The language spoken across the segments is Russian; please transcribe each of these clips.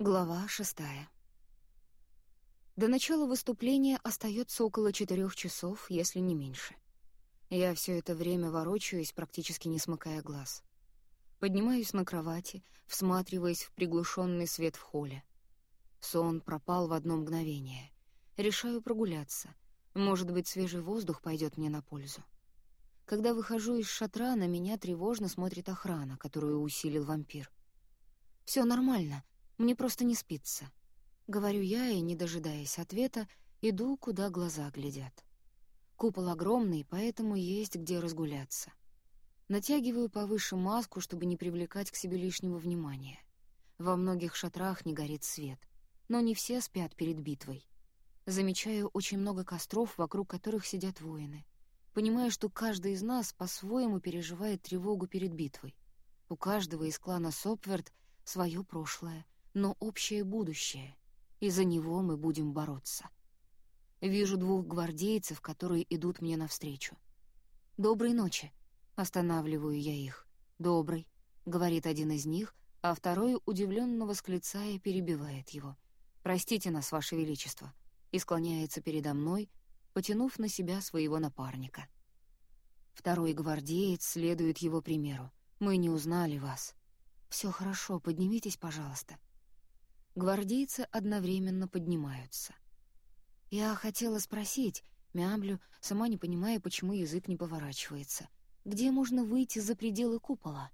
Глава шестая. До начала выступления остается около четырех часов, если не меньше. Я все это время ворочаюсь, практически не смыкая глаз. Поднимаюсь на кровати, всматриваясь в приглушенный свет в холле. Сон пропал в одно мгновение. Решаю прогуляться. Может быть, свежий воздух пойдет мне на пользу. Когда выхожу из шатра, на меня тревожно смотрит охрана, которую усилил вампир. Все нормально», мне просто не спится. Говорю я и, не дожидаясь ответа, иду, куда глаза глядят. Купол огромный, поэтому есть где разгуляться. Натягиваю повыше маску, чтобы не привлекать к себе лишнего внимания. Во многих шатрах не горит свет, но не все спят перед битвой. Замечаю очень много костров, вокруг которых сидят воины. Понимаю, что каждый из нас по-своему переживает тревогу перед битвой. У каждого из клана Сопверт свое прошлое, но общее будущее, и за него мы будем бороться. Вижу двух гвардейцев, которые идут мне навстречу. «Доброй ночи!» — останавливаю я их. «Добрый», — говорит один из них, а второй, удивленно восклицая, перебивает его. «Простите нас, Ваше Величество», и склоняется передо мной, потянув на себя своего напарника. Второй гвардеец следует его примеру. «Мы не узнали вас». «Все хорошо, поднимитесь, пожалуйста», Гвардейцы одновременно поднимаются. Я хотела спросить, мямлю, сама не понимая, почему язык не поворачивается. Где можно выйти за пределы купола?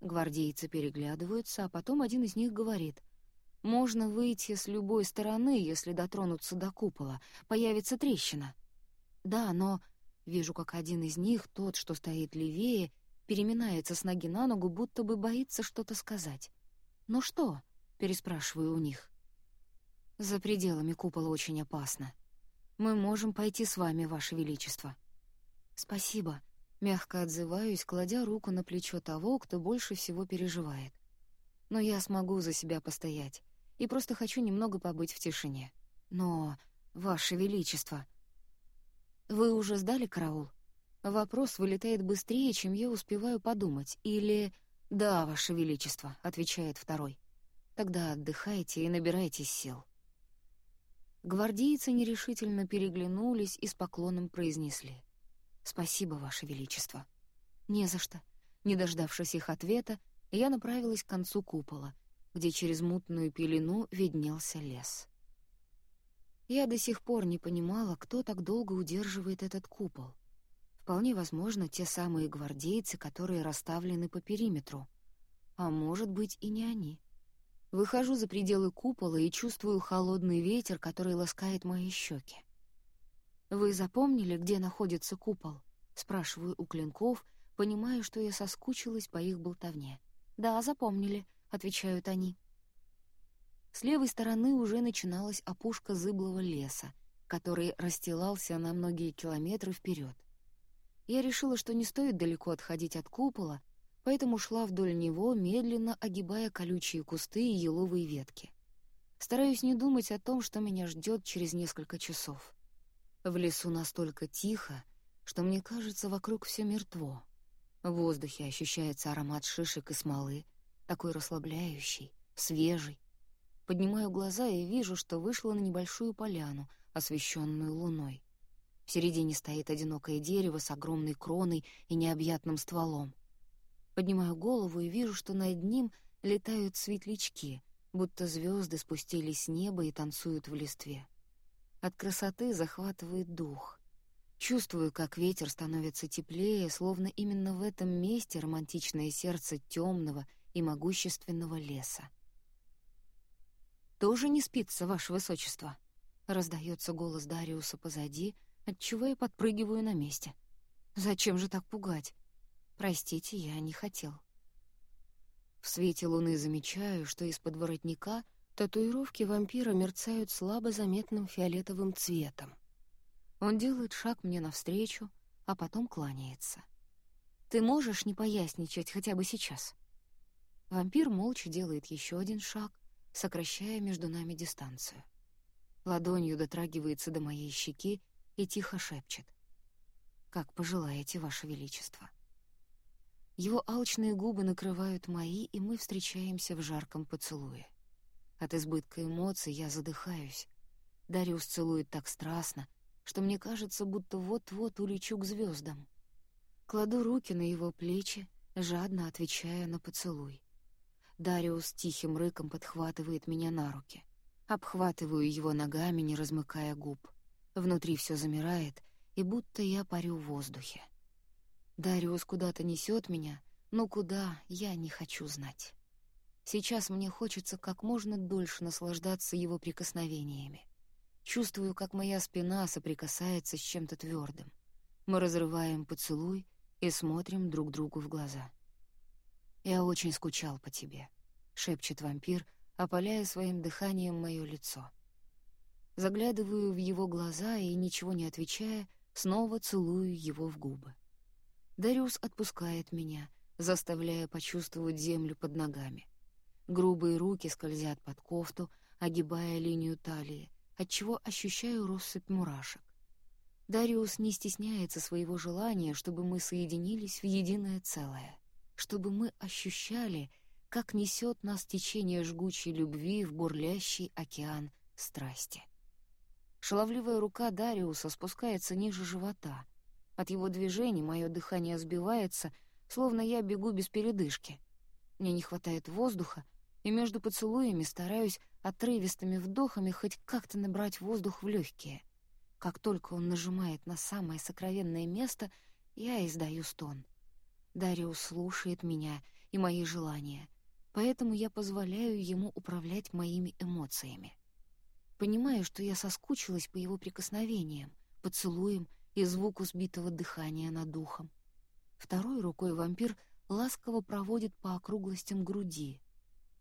Гвардейцы переглядываются, а потом один из них говорит. «Можно выйти с любой стороны, если дотронуться до купола. Появится трещина». «Да, но...» Вижу, как один из них, тот, что стоит левее, переминается с ноги на ногу, будто бы боится что-то сказать. «Но что?» — переспрашиваю у них. «За пределами купола очень опасно. Мы можем пойти с вами, Ваше Величество». «Спасибо», — мягко отзываюсь, кладя руку на плечо того, кто больше всего переживает. «Но я смогу за себя постоять, и просто хочу немного побыть в тишине. Но, Ваше Величество...» «Вы уже сдали караул?» Вопрос вылетает быстрее, чем я успеваю подумать. Или «Да, Ваше Величество», — отвечает второй. Тогда отдыхайте и набирайтесь сил». Гвардейцы нерешительно переглянулись и с поклоном произнесли. «Спасибо, Ваше Величество». «Не за что». Не дождавшись их ответа, я направилась к концу купола, где через мутную пелену виднелся лес. Я до сих пор не понимала, кто так долго удерживает этот купол. Вполне возможно, те самые гвардейцы, которые расставлены по периметру. А может быть, и не они. Выхожу за пределы купола и чувствую холодный ветер, который ласкает мои щеки. «Вы запомнили, где находится купол?» — спрашиваю у клинков, понимая, что я соскучилась по их болтовне. «Да, запомнили», — отвечают они. С левой стороны уже начиналась опушка зыблого леса, который расстилался на многие километры вперед. Я решила, что не стоит далеко отходить от купола, поэтому шла вдоль него, медленно огибая колючие кусты и еловые ветки. Стараюсь не думать о том, что меня ждет через несколько часов. В лесу настолько тихо, что мне кажется, вокруг все мертво. В воздухе ощущается аромат шишек и смолы, такой расслабляющий, свежий. Поднимаю глаза и вижу, что вышла на небольшую поляну, освещенную луной. В середине стоит одинокое дерево с огромной кроной и необъятным стволом. Поднимаю голову и вижу, что над ним летают светлячки, будто звезды спустились с неба и танцуют в листве. От красоты захватывает дух. Чувствую, как ветер становится теплее, словно именно в этом месте романтичное сердце темного и могущественного леса. «Тоже не спится, Ваше Высочество?» — раздается голос Дариуса позади, отчего я подпрыгиваю на месте. «Зачем же так пугать? Простите, я не хотел. В свете луны замечаю, что из-под воротника татуировки вампира мерцают слабо заметным фиолетовым цветом. Он делает шаг мне навстречу, а потом кланяется. «Ты можешь не поясничать хотя бы сейчас?» Вампир молча делает еще один шаг, сокращая между нами дистанцию. Ладонью дотрагивается до моей щеки и тихо шепчет. «Как пожелаете, Ваше Величество». Его алчные губы накрывают мои, и мы встречаемся в жарком поцелуе. От избытка эмоций я задыхаюсь. Дариус целует так страстно, что мне кажется, будто вот-вот улечу к звездам. Кладу руки на его плечи, жадно отвечая на поцелуй. Дариус тихим рыком подхватывает меня на руки. Обхватываю его ногами, не размыкая губ. Внутри все замирает, и будто я парю в воздухе. Дариус куда-то несет меня, но куда, я не хочу знать. Сейчас мне хочется как можно дольше наслаждаться его прикосновениями. Чувствую, как моя спина соприкасается с чем-то твердым. Мы разрываем поцелуй и смотрим друг другу в глаза. «Я очень скучал по тебе», — шепчет вампир, опаляя своим дыханием мое лицо. Заглядываю в его глаза и, ничего не отвечая, снова целую его в губы. Дариус отпускает меня, заставляя почувствовать землю под ногами. Грубые руки скользят под кофту, огибая линию талии, отчего ощущаю россыпь мурашек. Дариус не стесняется своего желания, чтобы мы соединились в единое целое, чтобы мы ощущали, как несет нас течение жгучей любви в бурлящий океан страсти. Шаловливая рука Дариуса спускается ниже живота. От его движений мое дыхание сбивается, словно я бегу без передышки. Мне не хватает воздуха, и между поцелуями стараюсь отрывистыми вдохами хоть как-то набрать воздух в легкие — как только он нажимает на самое сокровенное место, я издаю стон. Дариус слушает меня и мои желания, поэтому я позволяю ему управлять моими эмоциями. Понимаю, что я соскучилась по его прикосновениям, поцелуям и звуку сбитого дыхания над духом. Второй рукой вампир ласково проводит по округлостям груди.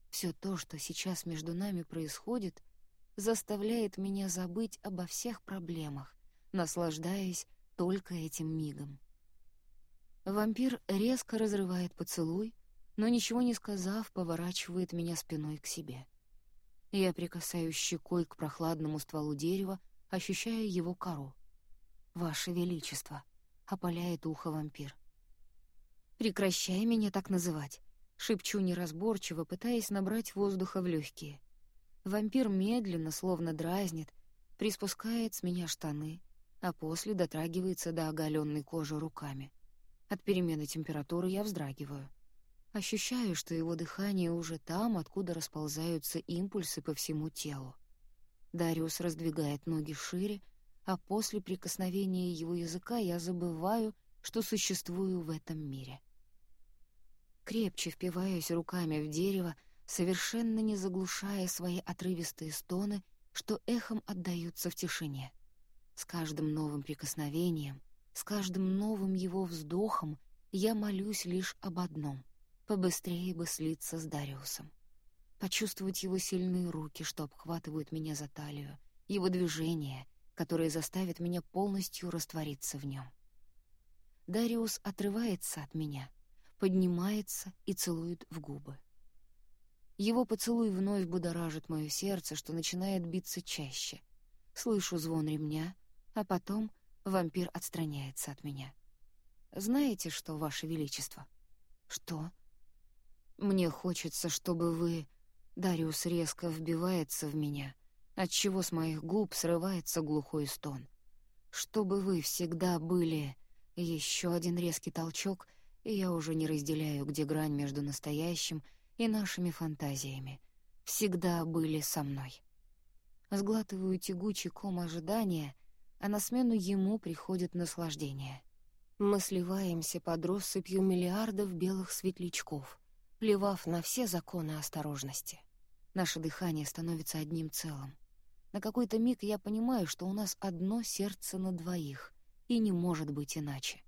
Все то, что сейчас между нами происходит — заставляет меня забыть обо всех проблемах, наслаждаясь только этим мигом. Вампир резко разрывает поцелуй, но, ничего не сказав, поворачивает меня спиной к себе. Я прикасаюсь щекой к прохладному стволу дерева, ощущая его кору. «Ваше Величество!» — опаляет ухо вампир. «Прекращай меня так называть!» — шепчу неразборчиво, пытаясь набрать воздуха в легкие. Вампир медленно, словно дразнит, приспускает с меня штаны, а после дотрагивается до оголенной кожи руками. От перемены температуры я вздрагиваю. Ощущаю, что его дыхание уже там, откуда расползаются импульсы по всему телу. Дариус раздвигает ноги шире, а после прикосновения его языка я забываю, что существую в этом мире. Крепче впиваюсь руками в дерево, совершенно не заглушая свои отрывистые стоны, что эхом отдаются в тишине. С каждым новым прикосновением, с каждым новым его вздохом я молюсь лишь об одном — побыстрее бы слиться с Дариусом. Почувствовать его сильные руки, что обхватывают меня за талию, его движения, которые заставят меня полностью раствориться в нем. Дариус отрывается от меня, поднимается и целует в губы. Его поцелуй вновь будоражит мое сердце, что начинает биться чаще. Слышу звон ремня, а потом вампир отстраняется от меня. «Знаете что, Ваше Величество?» «Что?» «Мне хочется, чтобы вы...» Дариус резко вбивается в меня, отчего с моих губ срывается глухой стон. «Чтобы вы всегда были...» Еще один резкий толчок, и я уже не разделяю, где грань между настоящим и нашими фантазиями всегда были со мной. Сглатываю тягучий ком ожидания, а на смену ему приходит наслаждение. Мы сливаемся под россыпью миллиардов белых светлячков, плевав на все законы осторожности. Наше дыхание становится одним целым. На какой-то миг я понимаю, что у нас одно сердце на двоих, и не может быть иначе.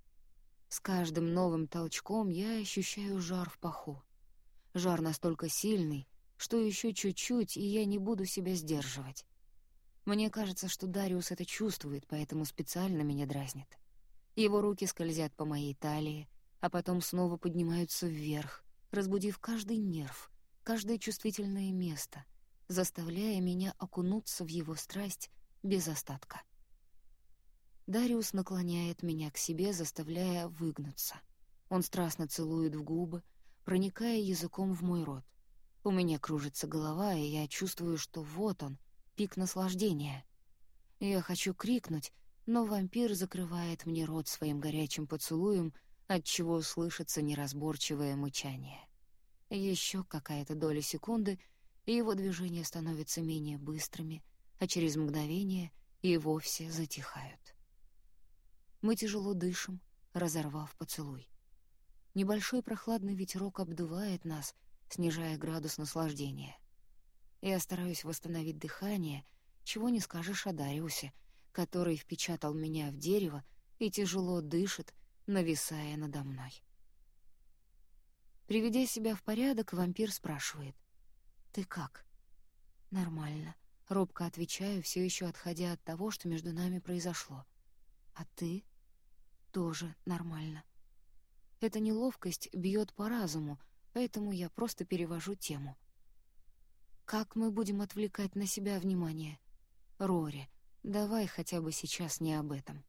С каждым новым толчком я ощущаю жар в паху. Жар настолько сильный, что еще чуть-чуть, и я не буду себя сдерживать. Мне кажется, что Дариус это чувствует, поэтому специально меня дразнит. Его руки скользят по моей талии, а потом снова поднимаются вверх, разбудив каждый нерв, каждое чувствительное место, заставляя меня окунуться в его страсть без остатка. Дариус наклоняет меня к себе, заставляя выгнуться. Он страстно целует в губы, проникая языком в мой рот. У меня кружится голова, и я чувствую, что вот он, пик наслаждения. Я хочу крикнуть, но вампир закрывает мне рот своим горячим поцелуем, отчего слышится неразборчивое мычание. Еще какая-то доля секунды, и его движения становятся менее быстрыми, а через мгновение и вовсе затихают. Мы тяжело дышим, разорвав поцелуй. Небольшой прохладный ветерок обдувает нас, снижая градус наслаждения. Я стараюсь восстановить дыхание, чего не скажешь о Дариусе, который впечатал меня в дерево и тяжело дышит, нависая надо мной. Приведя себя в порядок, вампир спрашивает. «Ты как?» «Нормально», — робко отвечаю, все еще отходя от того, что между нами произошло. «А ты?» «Тоже нормально». Эта неловкость бьет по разуму, поэтому я просто перевожу тему. «Как мы будем отвлекать на себя внимание?» «Рори, давай хотя бы сейчас не об этом».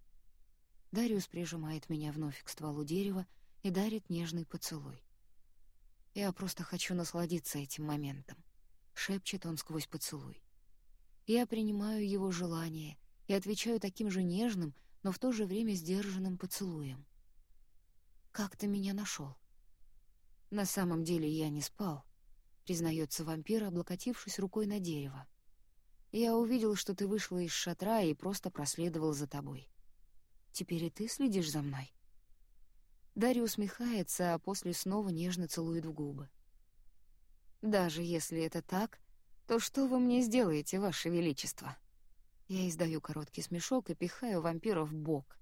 Дариус прижимает меня вновь к стволу дерева и дарит нежный поцелуй. Я просто хочу насладиться этим моментом», — шепчет он сквозь поцелуй. Я принимаю его желание и отвечаю таким же нежным, но в то же время сдержанным поцелуем. «Как ты меня нашел? «На самом деле я не спал», — признается вампир, облокотившись рукой на дерево. «Я увидел, что ты вышла из шатра и просто проследовал за тобой. Теперь и ты следишь за мной?» Дарья усмехается, а после снова нежно целует в губы. «Даже если это так, то что вы мне сделаете, Ваше Величество?» Я издаю короткий смешок и пихаю вампира в бок.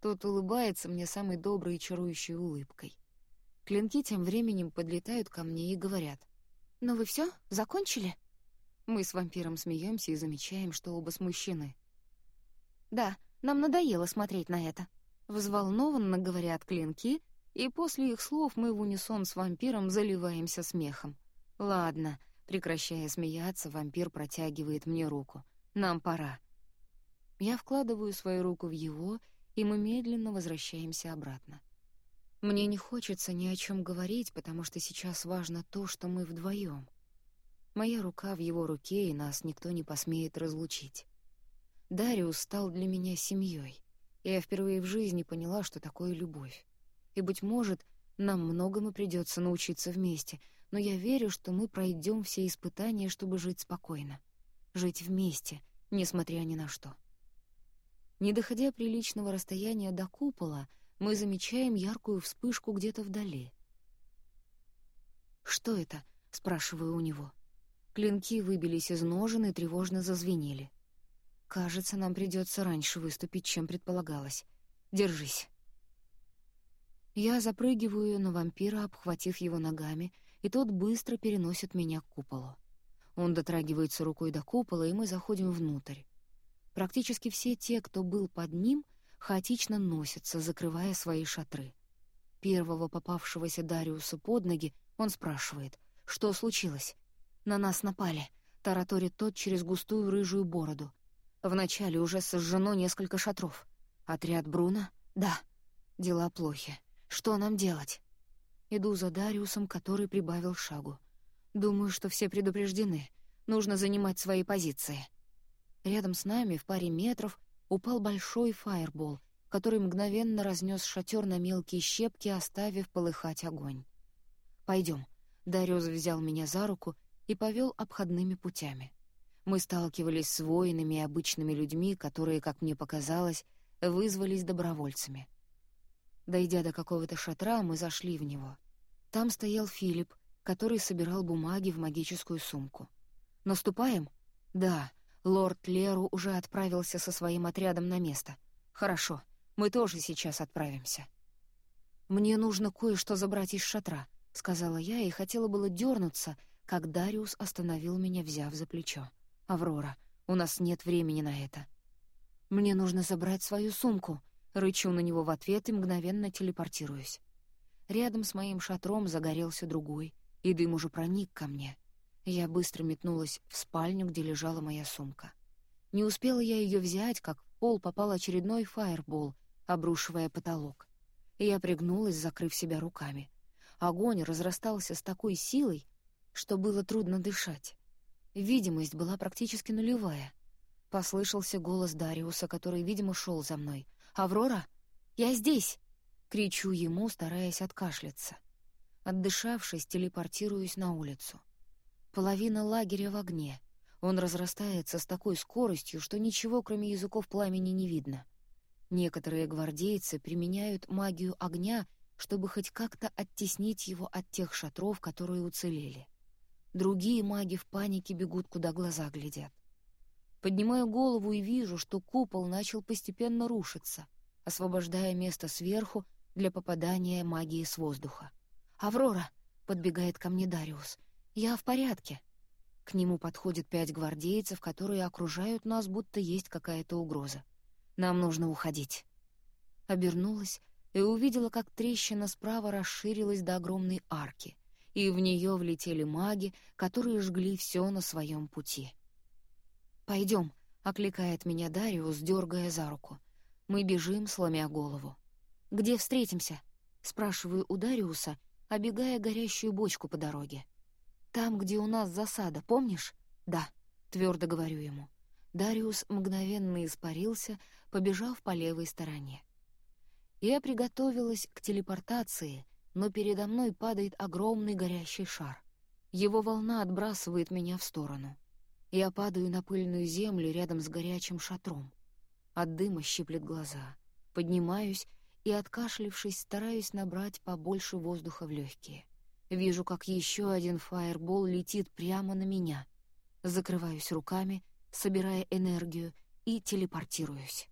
Тот улыбается мне самой доброй и чарующей улыбкой. Клинки тем временем подлетают ко мне и говорят. «Ну вы все, закончили?» Мы с вампиром смеемся и замечаем, что оба смущены. «Да, нам надоело смотреть на это», Взволнованно говорят клинки, и после их слов мы в унисон с вампиром заливаемся смехом. «Ладно», — прекращая смеяться, вампир протягивает мне руку. «Нам пора». Я вкладываю свою руку в его, и мы медленно возвращаемся обратно. Мне не хочется ни о чем говорить, потому что сейчас важно то, что мы вдвоем. Моя рука в его руке, и нас никто не посмеет разлучить. Дариус стал для меня семьей. Я впервые в жизни поняла, что такое любовь. И, быть может, нам многому придется научиться вместе, но я верю, что мы пройдем все испытания, чтобы жить спокойно. Жить вместе, несмотря ни на что. Не доходя приличного расстояния до купола, мы замечаем яркую вспышку где-то вдали. «Что это?» — спрашиваю у него. Клинки выбились из ножен и тревожно зазвенели. Кажется, нам придется раньше выступить, чем предполагалось. Держись. Я запрыгиваю на вампира, обхватив его ногами, и тот быстро переносит меня к куполу. Он дотрагивается рукой до купола, и мы заходим внутрь. Практически все те, кто был под ним, хаотично носятся, закрывая свои шатры. Первого попавшегося Дариуса под ноги он спрашивает, что случилось. «На нас напали», — тараторит тот через густую рыжую бороду. Вначале уже сожжено несколько шатров. Отряд Бруно? Да. Дела плохи. Что нам делать? Иду за Дариусом, который прибавил шагу. Думаю, что все предупреждены. Нужно занимать свои позиции. Рядом с нами, в паре метров, упал большой фаербол, который мгновенно разнес шатер на мелкие щепки, оставив полыхать огонь. Пойдем. Дариус взял меня за руку и повел обходными путями. Мы сталкивались с воинами и обычными людьми, которые, как мне показалось, вызвались добровольцами. Дойдя до какого-то шатра, мы зашли в него. Там стоял Филипп, который собирал бумаги в магическую сумку. «Наступаем?» «Да, лорд Леру уже отправился со своим отрядом на место. Хорошо, мы тоже сейчас отправимся». «Мне нужно кое-что забрать из шатра», — сказала я и хотела было дернуться, как Дариус остановил меня, взяв за плечо. «Аврора, у нас нет времени на это». «Мне нужно забрать свою сумку», — рычу на него в ответ и мгновенно телепортируюсь. Рядом с моим шатром загорелся другой, и дым уже проник ко мне. Я быстро метнулась в спальню, где лежала моя сумка. Не успела я ее взять, как в пол попал очередной фаербол, обрушивая потолок. Я пригнулась, закрыв себя руками. Огонь разрастался с такой силой, что было трудно дышать. Видимость была практически нулевая. Послышался голос Дариуса, который, видимо, шел за мной. «Аврора? Я здесь!» Кричу ему, стараясь откашляться. Отдышавшись, телепортируюсь на улицу. Половина лагеря в огне. Он разрастается с такой скоростью, что ничего, кроме языков пламени, не видно. Некоторые гвардейцы применяют магию огня, чтобы хоть как-то оттеснить его от тех шатров, которые уцелели. Другие маги в панике бегут, куда глаза глядят. Поднимаю голову и вижу, что купол начал постепенно рушиться, освобождая место сверху для попадания магии с воздуха. «Аврора!» — подбегает ко мне Дариус. «Я в порядке». К нему подходят пять гвардейцев, которые окружают нас, будто есть какая-то угроза. «Нам нужно уходить». Обернулась и увидела, как трещина справа расширилась до огромной арки, и в нее влетели маги, которые жгли все на своем пути. «Пойдем», — окликает меня Дариус, дергая за руку. Мы бежим, сломя голову. «Где встретимся?» — спрашиваю у Дариуса, обегая горящую бочку по дороге. «Там, где у нас засада, помнишь?» «Да», — твердо говорю ему. Дариус мгновенно испарился, побежав по левой стороне. Я приготовилась к телепортации, но передо мной падает огромный горящий шар. Его волна отбрасывает меня в сторону. Я падаю на пыльную землю рядом с горячим шатром. От дыма щиплет глаза. Поднимаюсь и, откашлившись, стараюсь набрать побольше воздуха в легкие. Вижу, как еще один фаербол летит прямо на меня. Закрываюсь руками, собирая энергию, и телепортируюсь.